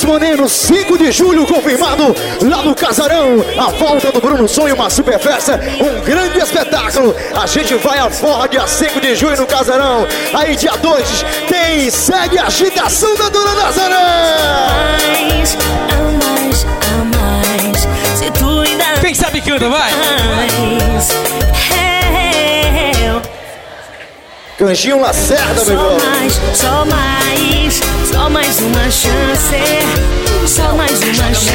Das Morenos, 5 de julho, confirmado lá no Casarão. A volta do Bruno Sonho, uma super festa, um grande espetáculo. A gente vai a forra dia 5 de julho no Casarão. Aí, dia 2, tem Segue a Agitação da Dona Nazaré. Mais, a mais, a mais. Se tu ainda Quem sabe canta, vai. Canjinho Lacerda, meu Só irmão. mais, só mais, só mais uma chance. Só mais uma chance.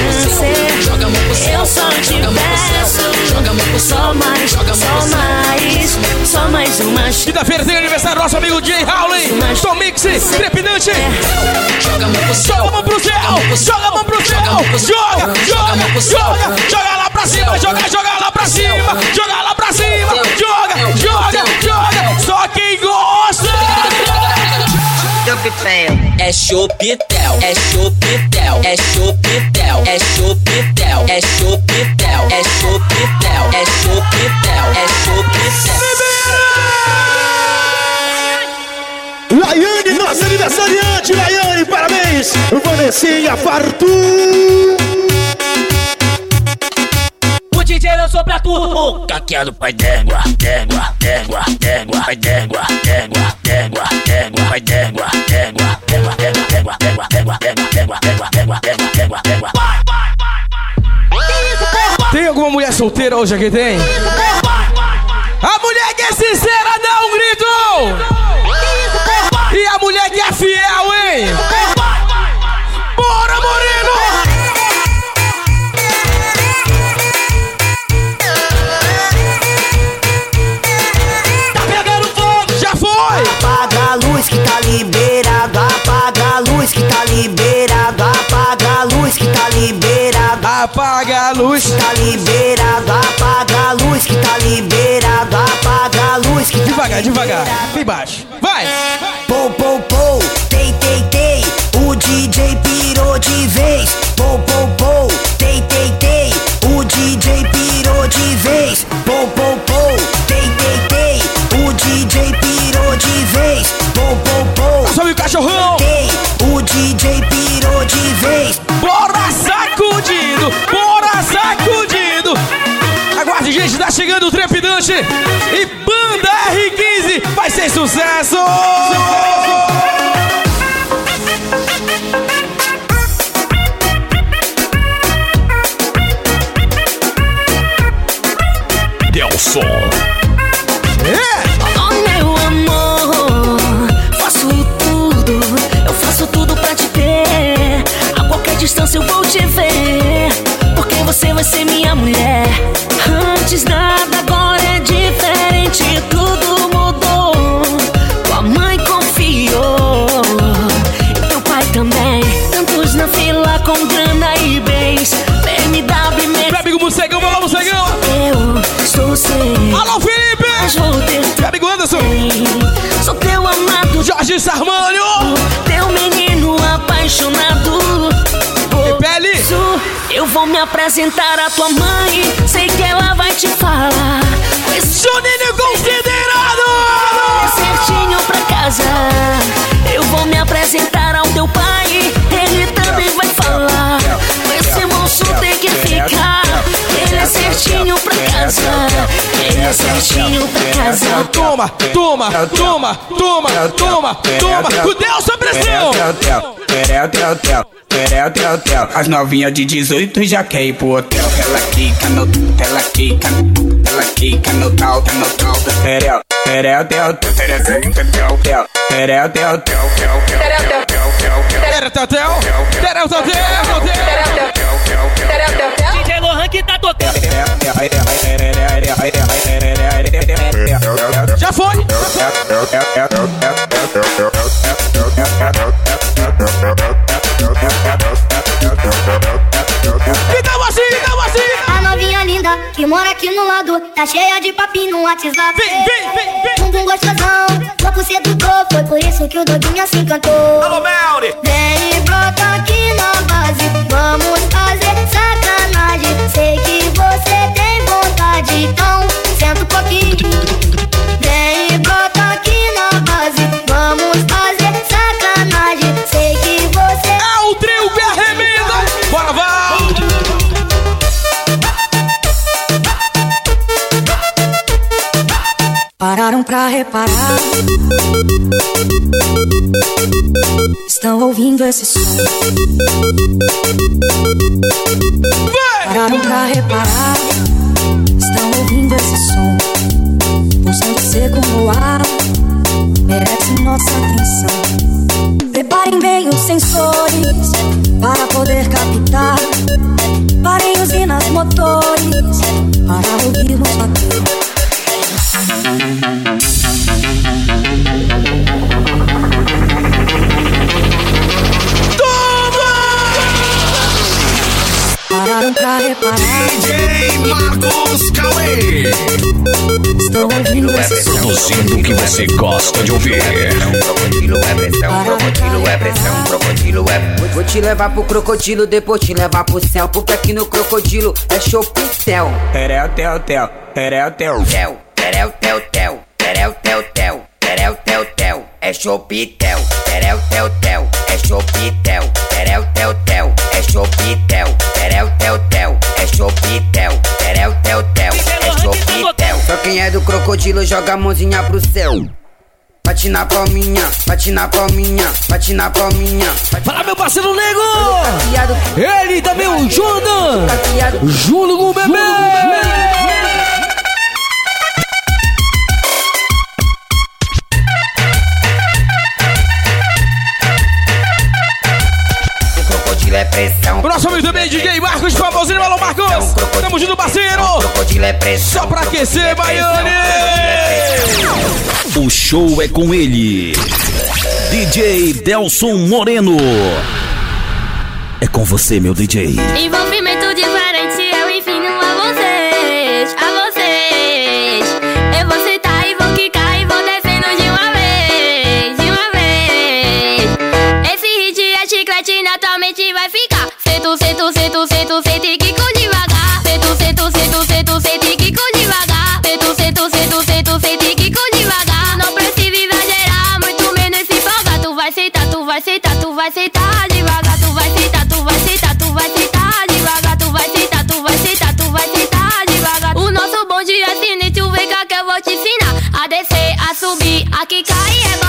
Eu só te peço. Só mais, só mais, só mais uma chance. Quinta-feira tem aniversário nosso amigo Jay Howley. Tom Mix, trepidante. Joga a mão pro céu. Joga a mão pro céu. Joga, joga, joga. Joga lá pra cima. Joga, joga lá pra cima. Joga lá pra cima. Joga, joga, joga. Só quem gosta. É chopitel, é chopitel, é chopitel, é chopitel, é chopitel, é chopitel, é chopitel, é chopitel. Laiane, nossa aniversariante, Laiane, parabéns! Vanessinha Fartu! O DJ lançou pra tu o caqueado pai d'égua, d'égua, d'égua, d'égua, pai d'égua, d'égua, d'égua, d'égua, pai d'égua, d'égua, d'égua, d'égua, d'égua, d'égua, d'égua, d'égua, d'égua, d'égua, d'égua, d'égua, d'égua. Tem alguma mulher solteira hoje aqui? Tem? A mulher que é sincera dá um grito! E a mulher que é fiel, hein? A luz que tá liberado, apaga a luz que tá liberado, apaga a luz que tá liberado, Apaga a luz. tá liberado, apaga a luz que tá liberado, apaga a luz que tá Devagar, devagar. Bem baixo. Vai! Pou, pou, pou, tei, tei, tei, o DJ pirou de vez. Pou, pou, gente, tá chegando o trepidante! E Banda R15 vai ser sucesso! Delson. É! Oh meu amor, faço tudo, eu faço tudo pra te ter. A qualquer distância eu vou te ver, porque você vai ser minha mulher. Antes nada, agora é diferente, tudo mudou. Tua mãe confiou, e teu pai também. Tantos na fila com grana e bens, BMW, Meu amigo Morcegão, vai lá, Morcegão! eu estou sem. Alô, Felipe! Mas vou ter Meu amigo Anderson! Sou teu amado, Jorge Sarmânio! teu menino apaixonado. Eu vou me apresentar à tua mãe. Sei que ela vai te falar. Esse Juninho Considerado! certinho pra casa. Eu vou me apresentar ao teu pai. Ele também vai falar. Esse moço tem que ficar. Ele é certinho pra casa. Ele é certinho pra casa. Toma, toma, toma, toma, toma, toma. Com Deus a pressão. Terel, tel, tel, terel, tel, tel. As novinhas de 18 já quer ir pro hotel. Ela quica no, ela quica, ela quica no tal, no tal. Terel, terel, tel, tel, terel, tel, tel, tel. Terel, tel, tel, tel, tel. Terel, tel, tel. Terel, tel, tel. DJ Lohan que tá tocando. Já foi. Então que mora aqui no lado Tá cheia de papinho no WhatsApp. Vem, vem, vem, vem. Bumbum gostosão, louco sedutor. Foi por isso que o Doguinha se encantou. Alô, Melri. Vem e brota aqui na base. Vamos fazer sacanagem. Sei que você tem vontade Então senta um pouquinho Pararam pra reparar. Estão ouvindo esse som. Pararam pra reparar. Estão ouvindo esse som. Pulsando seco no ar. Merece nossa atenção. Preparem bem os sensores para poder captar. Parem usinas motores para ouvirmos bater. Pra reparar. DJ Marcos Cauê. Estão ouvindo som. Produzindo o que você gosta de ouvir. Crocodilo é pressão, crocodilo é pressão, crocodilo é. Vou- Vou te levar pro crocodilo, depois te levar pro céu. Porque aqui no crocodilo é show pincel. Terel, tel, tel, terel, tel. Tel, terel, tel, tel, terel, tel, tel, terel, tel, tel. É show pitel, terel, tel, tel. É show pitel, terel, tel, tel. É show pitel, terel, tel, tel. É show pitel, terel, tel, tel. É show pitel. Só quem é do crocodilo joga a mãozinha pro céu. Bate na palminha, bate na palminha, bate na palminha. Fala, meu parceiro nego. Ele também, o Jordan. Junto com o bebê. Crocodilo é pressão. Nosso amigo também, DJ Marcos, famosinho, alô Marcos. Tamo junto, parceiro. O crocodilo é pressão. Só pra aquecer, é Baiane. é. O show é com ele. DJ Delson Moreno. É com você, meu DJ. Envolvimento diferente, Sento, sento, sento, sento, sento e quico devagar. Sento, sento, sento, sento, sento e quico devagar. Sento, sento, sento, sento, sento e quico devagar. Não precisa exagerar, muito menos se empolgar. Tu vai sentar, tu vai sentar, tu vai sentar devagar. Tu vai sentar, tu vai sentar, tu vai sentar devagar. Tu vai sentar, tu vai sentar, tu vai sentar devagar. O nosso bonde é sinistro, vem cá que eu vou te ensinar. A descer, a subir, a quicar e rebolar.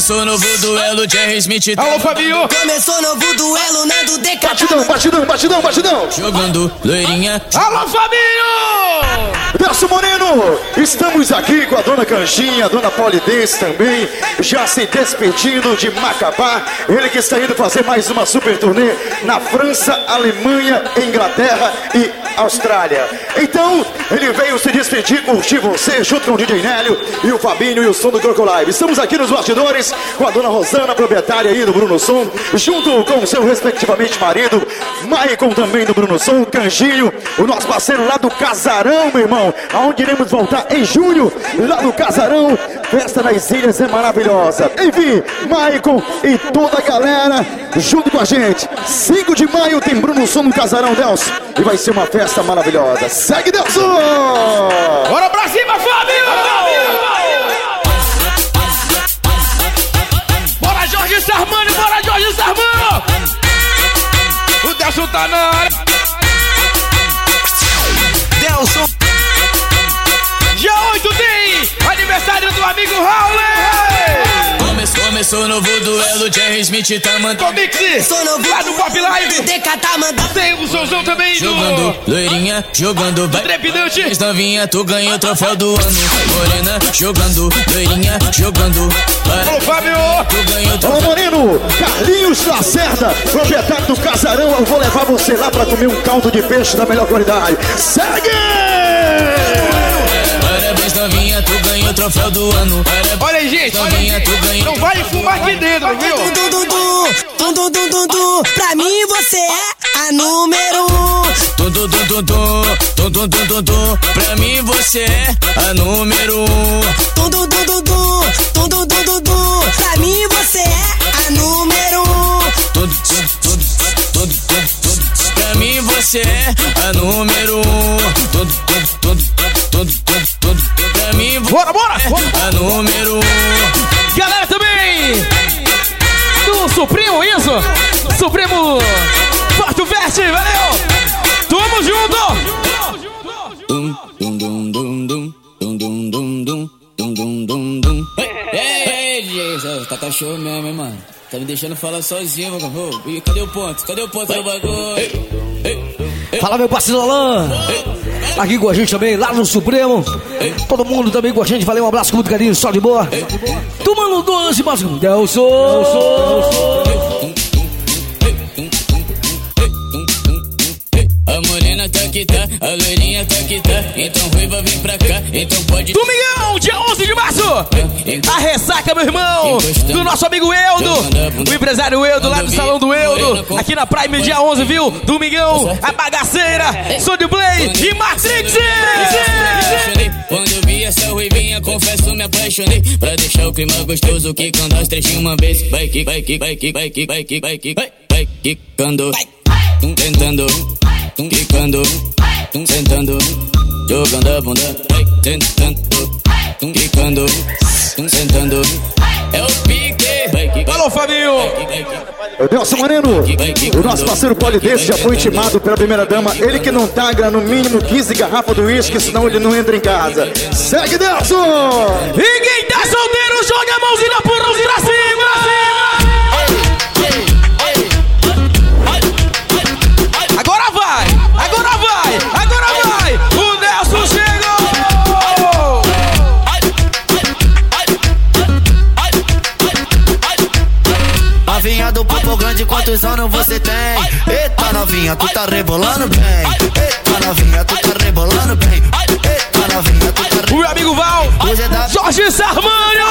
Começou, novo duelo, Jerry Smith tá Alô, Fabinho! Começou novo duelo, Nando DK. Batidão, batidão, batidão, batidão. jogando loirinha. Alô, Fabinho! Delcio Moreno, estamos aqui com a dona Canjinha, a dona Polidense também, já se despedindo de Macapá. Ele que está indo fazer mais uma super turnê na França, Alemanha, Inglaterra e Austrália. Então, ele veio se despedir, curtir você, junto com o DJ Nélio e o Fabinho e o som do Crocolive. Estamos aqui nos bastidores com a dona Rosana, proprietária aí do Bruno Som, junto com o seu respectivamente marido, Maicon também do Bruno Som, Canjinho, o nosso parceiro lá do Casarão, meu irmão, aonde iremos voltar em junho, lá no Casarão. Festa nas ilhas é maravilhosa. Enfim, Maicon e toda a galera junto com a gente. 5 de maio tem Bruno Som no Casarão, Delcio, e vai ser uma festa maravilhosa. Segue, Delcio! Bora pra cima, Fábio! Bora, Jorge Sarmani! Bora, Jorge Sarmani! O Delson tá na área! Delson. Dia 8 tem aniversário do amigo Raul! Começou, novo duelo, Jerry Smith tá mandando. Comix! Sou novo Lá do Pop Live! DK tá mandando. Tem o Souzão também Jogando do loirinha, jogando vai. Trepidante! Mas novinha, tu ganhou o troféu do ano. Morena, jogando, loirinha, jogando. Para, Alô, Fábio! tu ganhou o Alô, troféu. Moreno, Carlinhos Lacerda, proprietário do Casarão. Eu vou levar você lá pra comer um caldo de peixe da melhor qualidade. Segue! O troféu do ano. Olha aí, gente! Olha. Não vai fumar aqui dentro, viu? Dum, dum, dum, dum, dum, dum, dum, dum. Pra mim você é a número um. Tum, tum, tum, tum, tum, tum, tum, tum, tum. Pra mim você é a número um. Dum, dum, dum, dum, dum, dum, dum, dum, dum, dum. Pra mim você é a número um. Tum, tum, tum, tum, tum, tum. Pra mim você é a número um. Tum, tum, tum, tum, tum, tum. Pra mim Bora, bora! é a número um. Galera também do Supremo, isso? Supremo Forte Veste, valeu! Tamo junto! Dum, dum, dum, dum, dum. Dum, dum, dum, dum. Dum, dum, dum. Ei, ei, tá cachorro mesmo, hein, mano? Tá me deixando falar sozinho, mano. Ô, e cadê o ponto? Cadê o ponto do bagulho? Fala, meu parceiro Alan. Aqui com a gente também, lá no Supremo. Todo mundo também com a gente. Valeu, um abraço com muito carinho, só de boa. Tomando doce, mas Delson. A que tá, a loirinha tá que tá. Então ruiva vem pra cá, então pode. Domingão, dia 11 de março! A ressaca, meu irmão, do nosso amigo Eudo, o empresário Eudo, lá do Salão do Eudo, aqui na Prime, dia 11, viu? Domingão, a bagaceira, Soul Play e Matrix! Quando eu vi essa ruivinha, confesso, me apaixonei. Pra deixar o clima gostoso, quicando as três de uma vez. Vai, que, vai, que, vai, que, vai, que, vai, que, vai, que, vai, vai, bunda. Vai. É pique. Vai, que, vai, que, vai, que, O Nelson Moreno, o nosso parceiro Polidense já foi intimado pela primeira dama. Ele que não tagra no mínimo 15 garrafas do uísque, senão ele não entra em casa. Segue, Nelson! E quem tá solteiro, joga a mãozinha por pra cima! Novinha do papo grande, quantos anos você tem? Eita novinha, tu tá rebolando bem. Eita novinha, tu tá rebolando bem. Eita O meu amigo Val! É Jorge Sarmânio!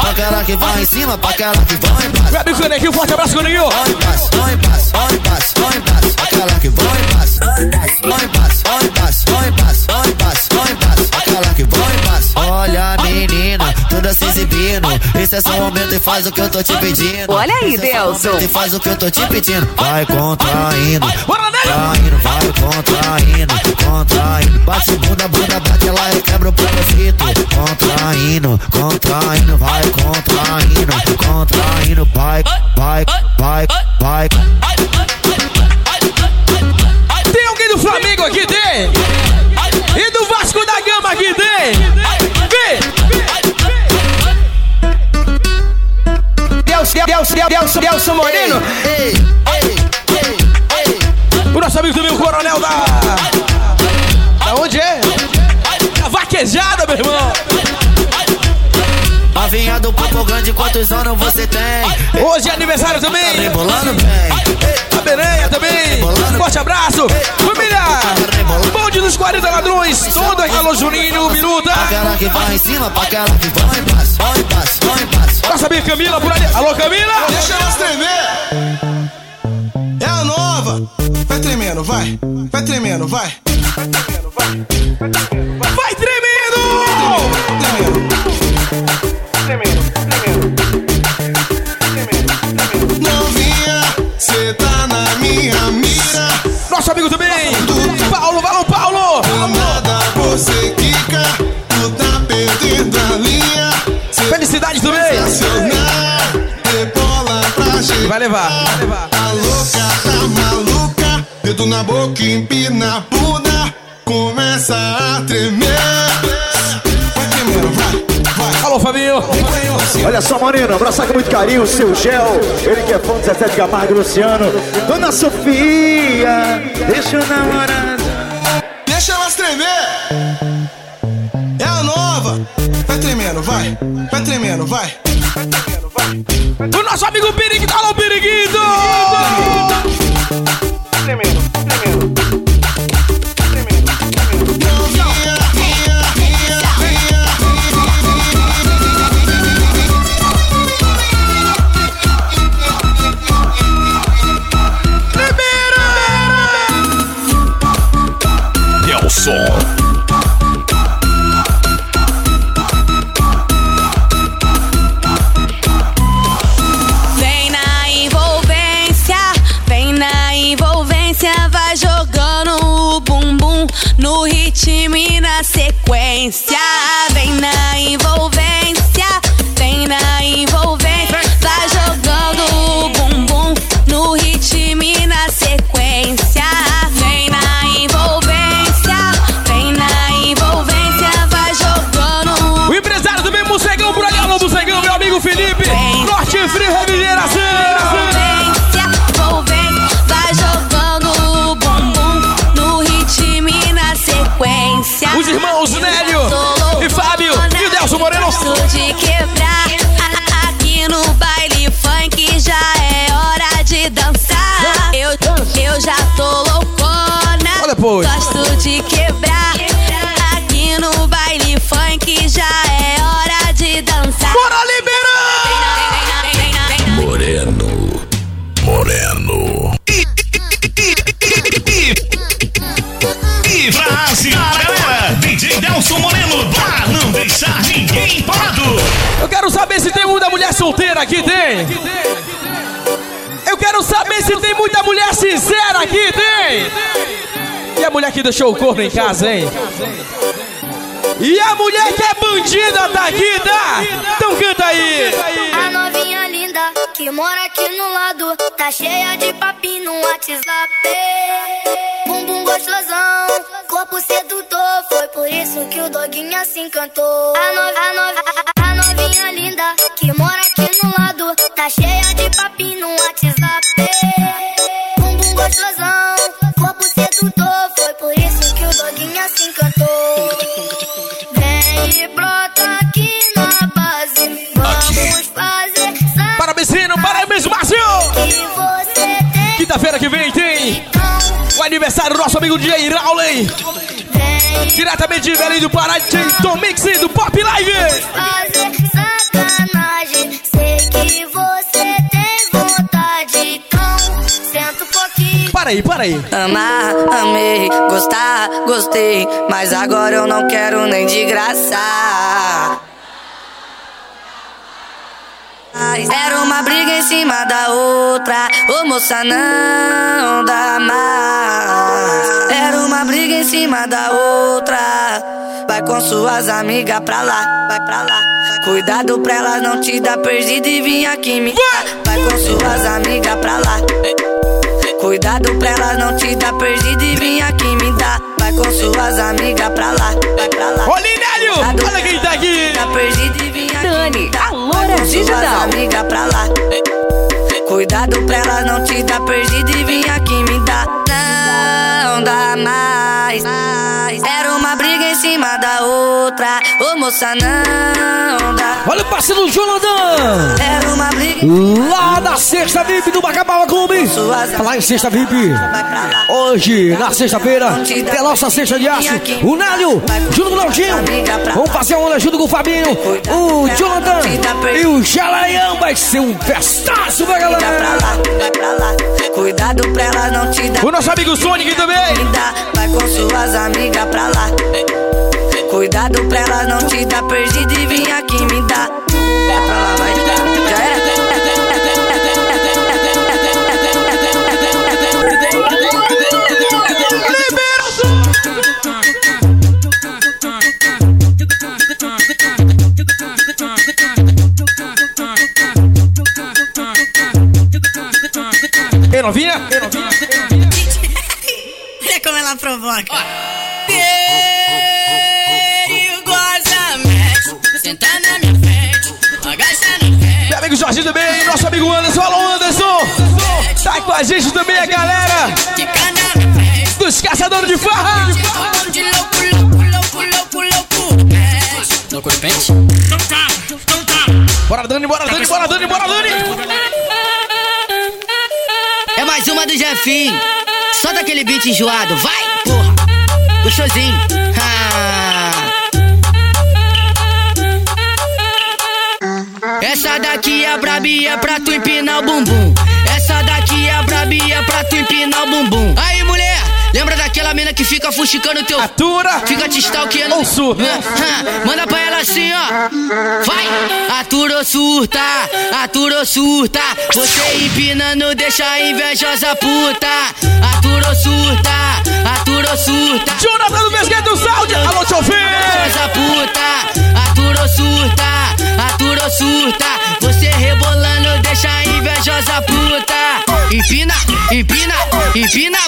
Pra aquela que vai em cima, pra aquela que vai embaixo. Meu amigo Canequinho, forte abraço, Canequinho! Vai em paz, vai em paz, vai em paz, vai em paz. Aquela que vai em paz. Vai em paz, vai em paz, vai em paz, vai em paz, vai em paz. Aquela que vai em paz. Olha esse é o momento e faz o que eu tô te pedindo. Olha aí, é Delson. E faz o que eu tô te pedindo. Vai contraindo. Bora, Nélio! Contraindo, vai contraindo, contraindo. Bate bunda, bunda, bate lá e quebra o parasito. Contraindo, contraindo, vai contraindo, contraindo, vai, vai, vai, vai. Tem alguém do Flamengo aqui, tem? E do Vasco da Gama aqui, tem? Vem! Delson, Delson, Delson, Delson Moreno. O nosso amigo também, o coronel da... Da onde é? Da vaquejada, meu irmão. Novinha do popo grande, quantos anos você tem? Hoje é aniversário também. Rebolando bem. A Bereia também. Forte abraço. Família. Bonde dos 40 ladrões. Todo aqui, alô Juninho, Minuta. Aquela que vai em cima, pra aquela que vai embaixo, vai embaixo, vai embaixo. Nossa amiga Camila por ali. Alô, Camila. Deixa elas tremer. É a nova. Vai tremendo, vai. Vai tremendo, vai. Vai levar, vai levar. Tá louca, tá maluca. Dedo na boca, empina a bunda. Começa a tremer. Vai tremendo, vai. Alô, Fabinho. Olha só, Moreno, abraçar com muito carinho o seu Gel, ele que é fã do 17 Camargo e Luciano. Dona Sofia, deixa o namorado. Deixa elas tremer. É a nova. Vai tremendo, vai. Vai tremendo, vai. O nosso amigo Periquito. Alô, Periquito. De quebrar aqui no baile funk já é hora de dançar. Bora liberar! Moreno. Moreno. E frase, galera, DJ Delson Moreno, pra não deixar ninguém parado. Eu quero saber se tem muita mulher solteira aqui, tem? Eu quero saber se tem muita mulher sincera aqui, tem? E a mulher que deixou o corno em casa, hein? E a mulher que é bandida tá aqui, tá? Então canta aí! A novinha linda que mora aqui no lado Tá cheia de papinho no WhatsApp Bumbum gostosão, corpo sedutor Foi por isso que o doguinho se encantou a, no, a, no, a, a novinha linda que mora aqui no lado Tá cheia de papinho no WhatsApp que vem tem o aniversário do nosso amigo DJ Rowley. Diretamente de Belém do Pará, DJ Tom Mix do Pop Live. fazer sacanagem. Sei que você tem vontade, então senta um pouquinho. Para aí, para aí. Amar, amei, gostar, gostei, mas agora eu não quero nem de graça. Era uma briga em cima da outra. Ô moça, não dá mais. Era uma briga em cima da outra. Vai com suas amigas pra lá, vai pra lá. Cuidado pra elas não te dar perdido e vir aqui me. Vai com suas amigas pra lá. Cuidado pra elas não te dar perdido e vir aqui me dar. Vai com suas amigas pra lá, vai pra lá. Ô, Linélio, olha quem tá aqui. Tá perdido e vim aqui Dani, a loura suas digital. amigas pra lá. Cuidado pra elas não te dar perdido e vir aqui me dar. Não dá mais. Era uma briga em cima da outra. Moça, não dá. Olha o parceiro Jonathan! Era uma briga Lá da Sexta VIP do Bacabala Clube. Falar em Sexta VIP. Hoje, na sexta-feira, tem a nossa Sexta de Aço. O Nélio, junto com o Leozinho. Vamos fazer uma onda junto com o Fabinho, o Jonathan e o Jalaião. Vai ser um festaço, vai galera. vai pra lá. Cuidado pra elas não te dar. O nosso amigo Sonic também. Vai com suas amigas pra lá. Cuidado pra elas não te dar perdido e vir aqui me dar. Vai pra lá, vai. Já a gente também a galera dos caçadores de farra. De pente? Então tá, então tá. Bora, Dani, bora, Dani, bora, Dani, bora, Dani. É mais uma do Jefinho. Só daquele beat enjoado. Vai, porra. Gostosinho. Essa daqui é brabia pra tu empinar o bumbum. Mina que fica fuxicando teu. Atura! Fica te stalkeando. Ou surta. Ah, Manda pra ela assim, ó. Vai! Atura ou surta, atura ou surta. Você empinando deixa a invejosa puta. Atura ou surta, atura ou surta. Jonathan do Mesquita do Saúde. Alô, chofer. Invejosa puta, atura ou surta, atura ou surta. Você rebolando deixa a invejosa puta. Empina, empina, empina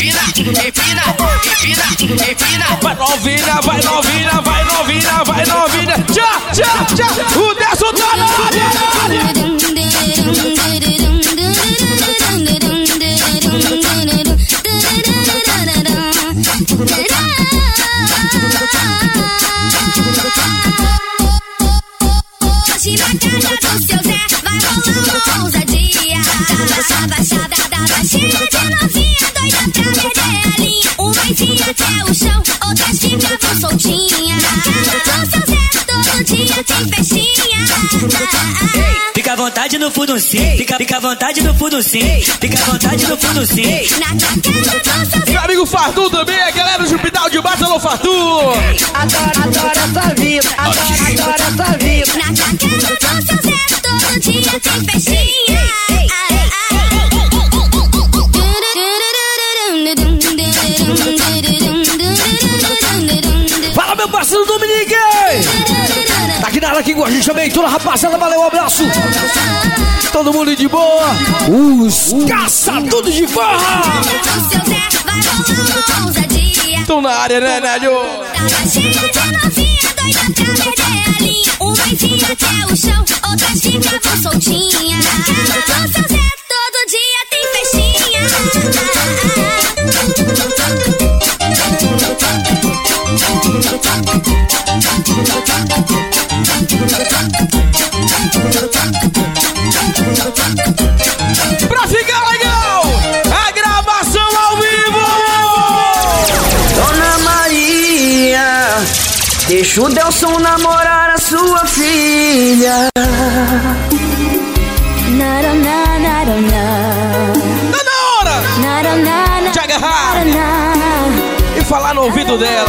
empina, empina, empina, empina. Vai novinha, vai novinha, vontade no fundo sim, fica, fica à vontade no fundo sim, fica à vontade no fundo sim. Meu amigo Fartu também, a galera do Hospital de Baixo, alô Fartu. Adoro, adoro essa vida, adoro, adoro essa vida. Na casa do seu Zé todo dia tem festinha. Fala, meu parceiro Dominique! Tá aqui que gosta de também, toda rapaziada, valeu, um abraço! Todo mundo de boa! Os caçadores de farra! Estão na área, né, Nélio? Uma enfia até o chão, outras ficavam soltinhas. Na casa do seu Zé todo dia tem festinha. Pra ficar legal, a gravação ao vivo. Dona Maria, deixa o Delson namorar a sua filha. Tá na hora de agarrar e falar no ouvido dela.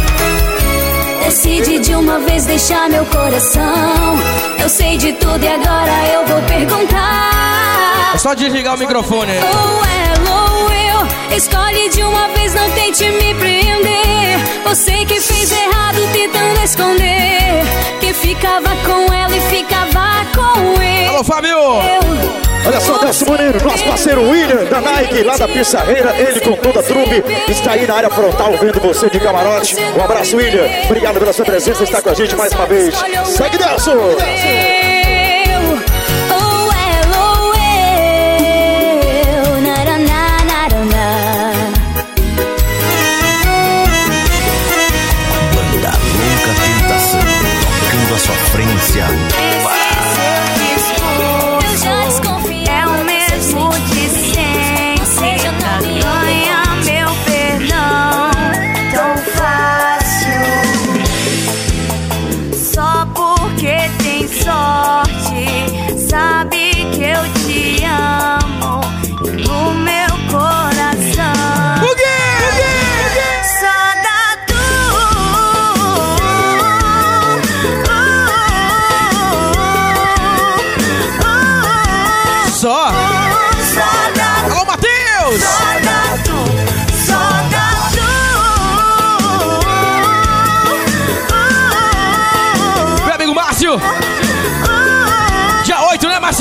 Decide de uma vez deixar meu coração. Eu sei de tudo e agora eu vou perguntar. É só desligar o microfone. Ou ela ou eu Escolhe de uma vez, não tente me prender. Você que fez errado tentando esconder. Que ficava com ela e ficava com ele Alô, Fábio! Olha só, Delcio Moreira, nosso parceiro William, da Nike, lá da Pissarreira, ele com toda a trupe, está aí na área frontal vendo você de camarote. Um abraço, William. Obrigado pela sua presença, está com a gente mais uma vez. Segue, Delcio!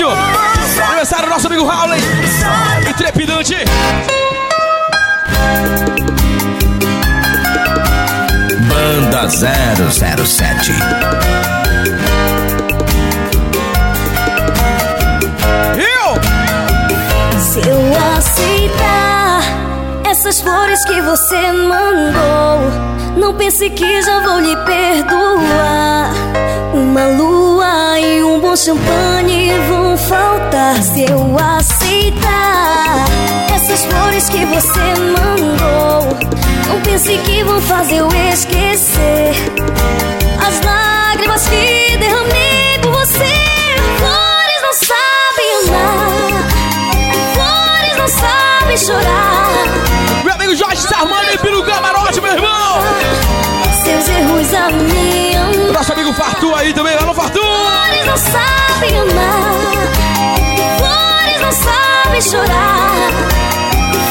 Dia 8, Márcio? Aniversário do nosso amigo Raul, E trepidante! Banda 007. Eu! Se eu aceitar essas flores que você mandou, não pense que já vou lhe perdoar. Uma lua e um bom champanhe vão faltar. Se eu aceitar essas flores que você mandou, não pense que vão fazer eu esquecer as lágrimas que derramei por você. Flores não sabem amar. Flores não sabem chorar. Amigo Jorge Sarmani pelo camarote, meu irmão! Seus erros a me amar. Nosso amigo Fartu aí também, alô Fartu! Flores não sabem amar. Flores não sabem chorar.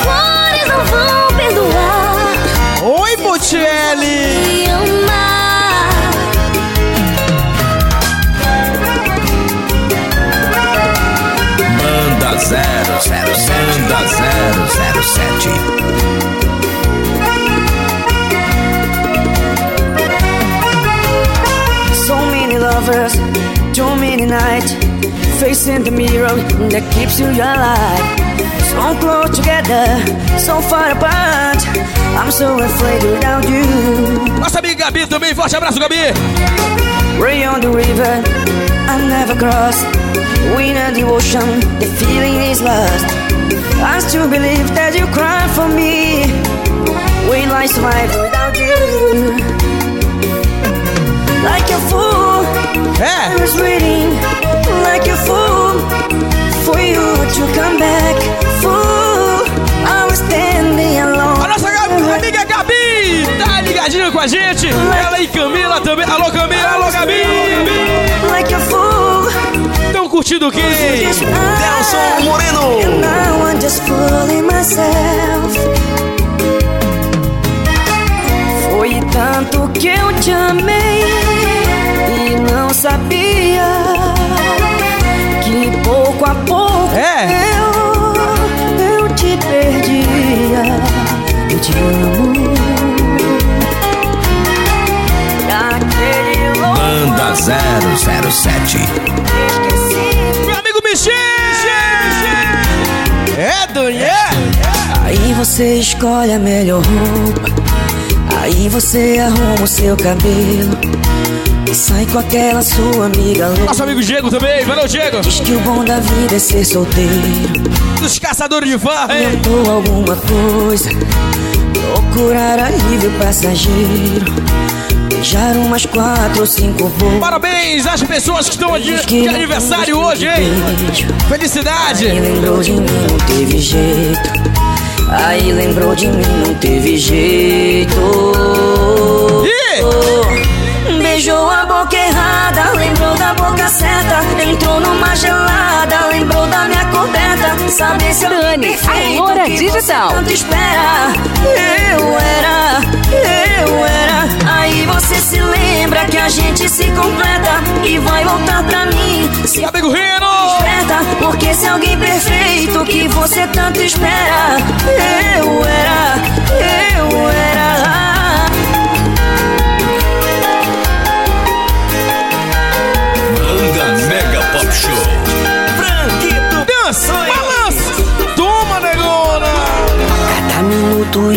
Flores não vão perdoar. Oi, Bocelli! Me amar. Banda 007. Banda 007. Nights Facing the mirror that keeps you alive. So close together, so far apart. I'm so afraid without you. Nossa amiga Gabi também, forte abraço, Gabi! Way on the river, I never cross. We in the ocean, the feeling is lost. I still believe that you cry for me. Will I survive without you? I was waiting Like a fool, for you to come back Fool, I was standing alone A nossa Gabi- amiga Gabi tá ligadinha com a gente. Ela e Camila também. Alô, Camila, alô, Gabi! Like a fool Estão curtindo quem? Nelson Moreno And now I'm just fooling myself Foi tanto que eu te amei 007. Meu amigo Michel! É, Daniel! Aí você escolhe a melhor roupa. Aí você arruma o seu cabelo. E sai com aquela sua amiga louca. Nosso amigo Diego também, valeu Diego. Diz que o bom da vida é ser solteiro. Dos caçadores de farra, hein? Inventou alguma coisa. Procurar alívio passageiro. Beijar umas quatro ou cinco bocas. Parabéns às pessoas que estão de, de aniversário hoje, hein? Felicidade! Aí lembrou de mim, não teve jeito. Aí lembrou de mim, não teve jeito. Beijou a boca errada, lembrou da boca certa. Entrou numa gelada, lembrou da minha. Saber se eu Dani, a Loura Digital. tanto espera. Eu era, eu era. Aí você se lembra que a gente se completa e vai voltar pra mim. Se amigo Rino! Esperta, porque se alguém perfeito que você tanto espera. Eu era,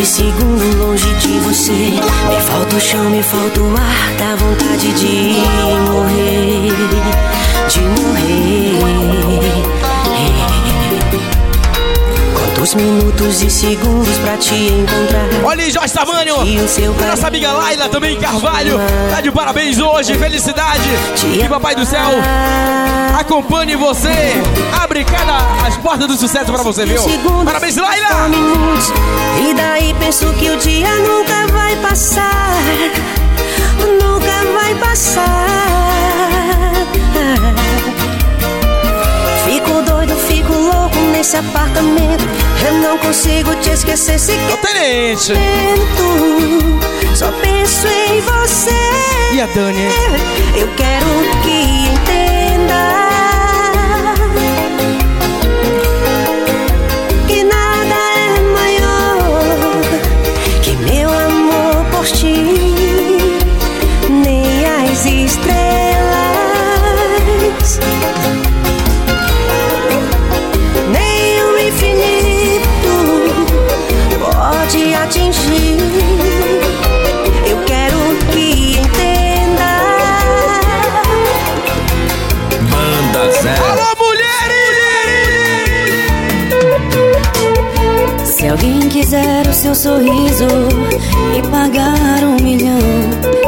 minuto e segundo longe de você. Me falta o chão, me falta o ar Dá vontade de morrer De morrer Quantos minutos e segundos pra te encontrar Olha aí, Jorge Tamanho! Nossa amiga Laila também, Carvalho! Tá de parabéns hoje, felicidade! Que Papai do Céu acompanhe você! Abre cada as portas do sucesso pra você, viu? Parabéns, Laila! E daí penso que o dia nunca vai passar Nunca vai passar louco nesse apartamento. Eu não consigo te esquecer sequer. Tenente! Só penso em você. E a Dani? Eu quero que entenda quiser o seu sorriso e pagar um milhão,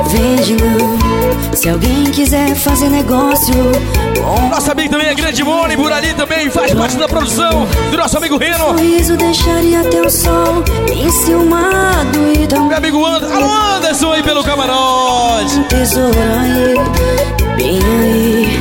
vende não. Se alguém quiser fazer negócio com Nossa amiga também é grande Mone, por ali também faz parte da produção do nosso amigo Reno. sorriso, deixaria teu sol enciumado e tão Meu amigo Anderson, alô Anderson aí pelo camarote. um tesouro aí, bem aí,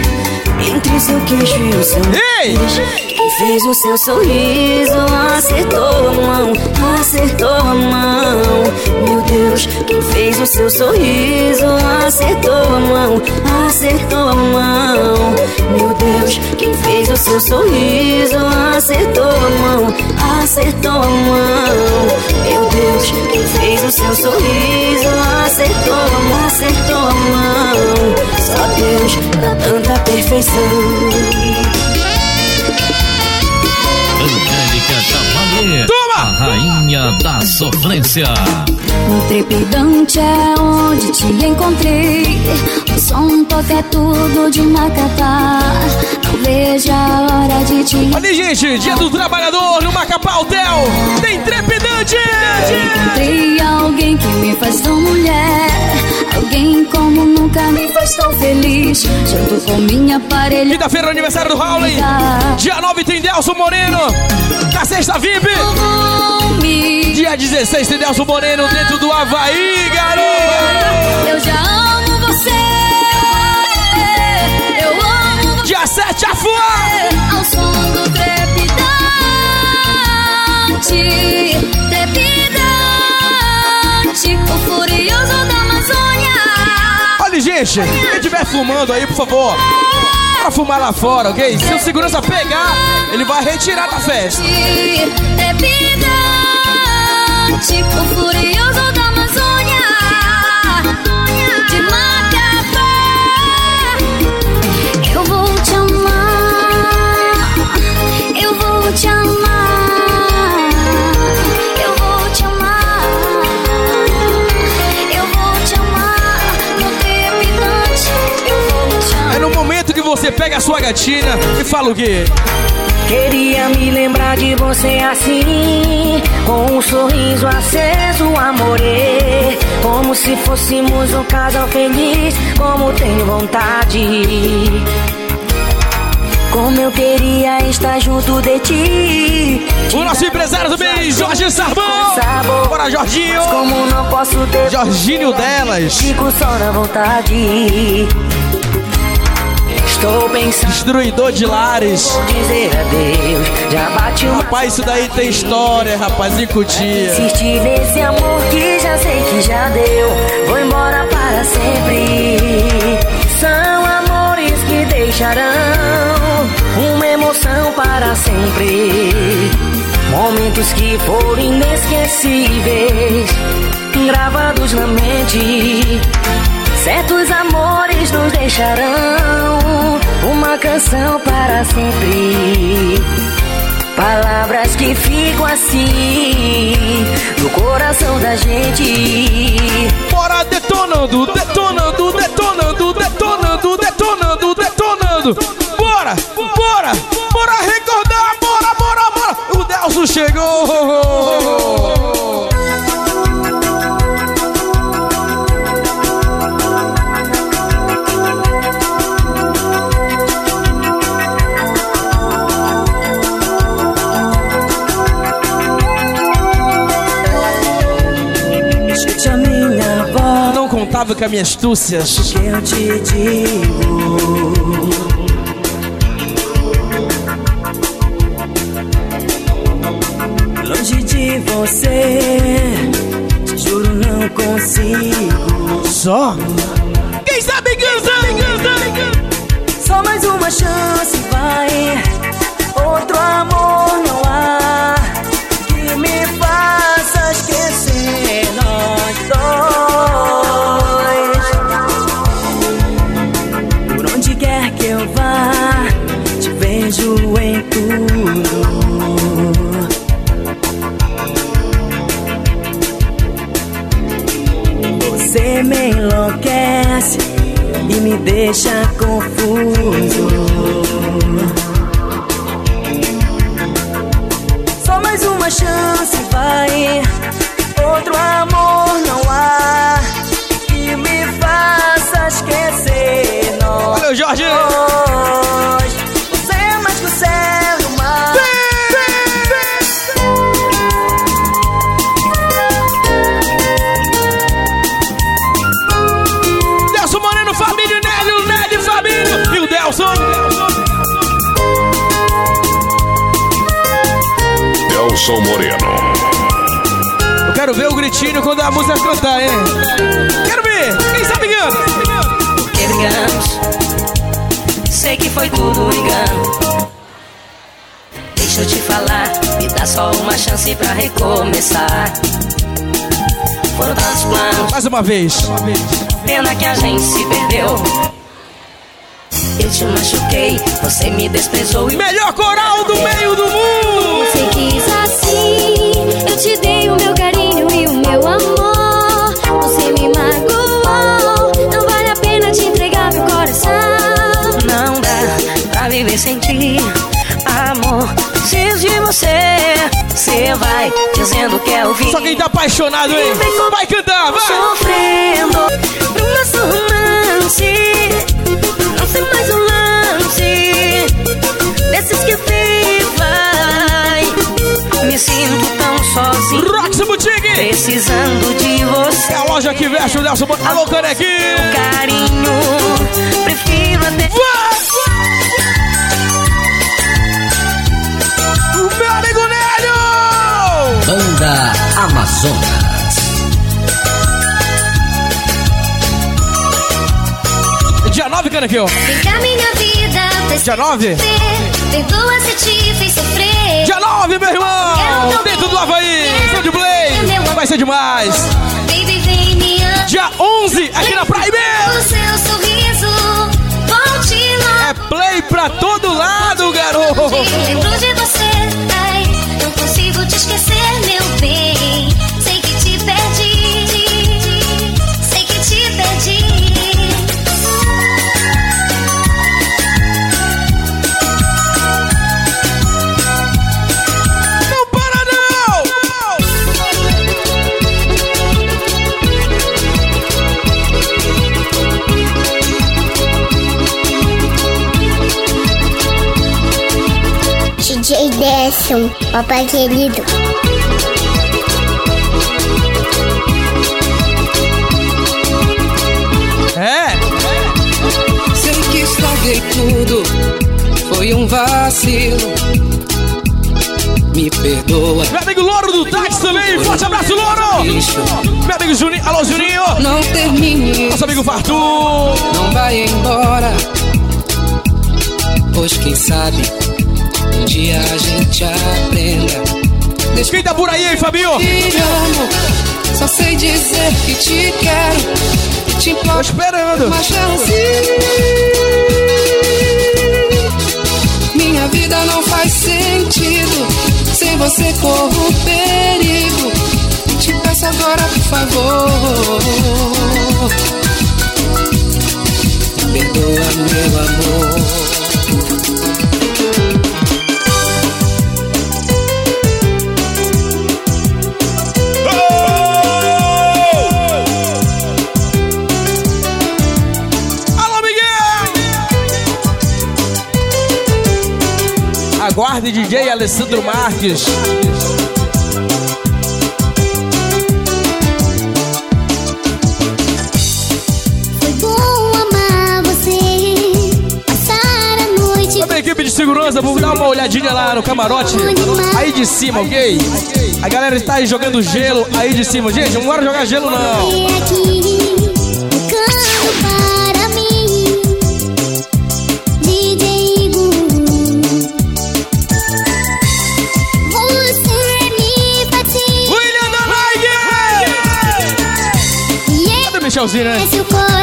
entre o seu queixo e o seu nariz. Fez o seu sorriso acertou a mão, acertou a mão. Meu Deus, quem fez o seu sorriso acertou a mão, acertou a mão. Meu Deus, quem fez o seu sorriso acertou a mão, acertou a mão. Meu Deus, quem fez o seu sorriso acertou a mão, acertou a mão. Só Deus pra tanta perfeição. Da sofrência. No trepidante é onde te encontrei. O som toca tudo de Macapá. Não vejo a hora de te Olha aí, gente, dia do trabalhador no Macapá Hotel. Tem trepidante! Encontrei alguém que me faz tão mulher. Alguém como nunca me faz tão feliz. Junto com minha parelha. Quinta-feira, aniversário do Howley. Dia 9 tem Delson Moreno. Na sexta VIP. Dia 16 tem Delson Moreno dentro do Havaí, garoto. Eu já amo você. Eu amo você. Dia 7 a fua. Ao som do trepidante. Trepidante. O furioso da Amazônia. Olha, gente, quem estiver fumando aí, por favor, pra fumar lá fora, ok? Se o segurança pegar, ele vai retirar da festa. Trepidante. O furioso da Amazônia. De Macapá. Eu vou te amar. Eu vou te amar. Eu vou te amar. Eu vou te amar. No trepidante. pega a sua gatinha e fala o quê? Queria me lembrar de você assim, com um sorriso aceso, amore. Como se fôssemos um casal feliz, como tenho vontade. Como eu queria estar junto de ti. O nosso empresário também, Jorge Sarbão. Bora, Jorginho. Como não posso ter. Jorginho delas. Fico só na vontade. Estou pensando. Destruidor de lares. Dizer adeus. Já bate uma. Rapaz, isso daí tem história, rapaz, em Cutia. Insistir nesse amor que já sei que já deu. Vou embora para sempre. São amores que deixarão uma emoção para sempre. Momentos que foram inesquecíveis, gravados na mente. Certos amores nos deixarão uma canção para sempre. Palavras que ficam assim no coração da gente. Bora detonando, detonando, detonando, detonando, Minhas astúcias. Que eu te digo. Longe de você, te juro não consigo. Só? Quem sabe canta, canta, Só mais uma chance, vai. Outro amor não há me deixa confuso. Só mais uma chance, vai. Outro amor não há que me faça esquecer nós. Valeu, Jorge. Você Nelson Moreno. Eu quero ver o gritinho quando a música cantar, hein? Quero ver. Quem sabe canta? Que brigamos, sei que foi tudo engano. Deixa eu te falar, me dá só uma chance pra recomeçar. Foram tantos planos, Mais uma vez. pena que a gente se perdeu. Eu te machuquei, você me desprezou e Melhor coral do meio do mundo. Você quis eu te dei o meu carinho o meu amor. Você me magoou, não vale a pena te entregar meu coração. não dá pra viver sem ti. Amor, preciso de você. Você vai dizendo que é o fim. Só quem tá apaixonado, hein? Vai cantar, vai. Sofrendo Precisando de você. É a loja que veste o Nelson Moreno. Alô, canequinho. Carinho, prefiro até. O meu amigo Nélio. Banda Amazonas. Dia 9, canequinho. Cá, minha vida, Dia 9? Perdoa se te fiz sofrer. Dia 9, meu irmão. Dentro do Havaí. Sound Play. Vai ser demais. Baby, vem me. Dia 11, aqui na Prime. O seu sorriso, volte logo. É play pra todo lado, garoto. Lembro de você, ai, Edson, papai querido. É? Sei que estraguei tudo, foi um vacilo. Me perdoa. Meu amigo Louro do táxi também, forte abraço, Louro! Meu amigo Juninho, alô Juninho! Não termine. Nosso amigo Fartu! Não vai embora. Pois quem sabe, um dia a gente aprenda. Quem tá por aí, hein, Fabio? Te amo, só sei dizer que te quero. Te imploro. Tô esperando. Uma chance. Minha vida não faz sentido. Sem você corro perigo. Te peço agora, por favor. Perdoa, meu amor. Aguarde DJ Alessandro Marques. Foi bom amar você. Passar a noite. Chama a equipe de segurança, vamos dar uma olhadinha lá no camarote. Aí de cima, ok? A galera está aí jogando gelo aí de cima. Gente, não bora jogar gelo não. Michelzinho, né?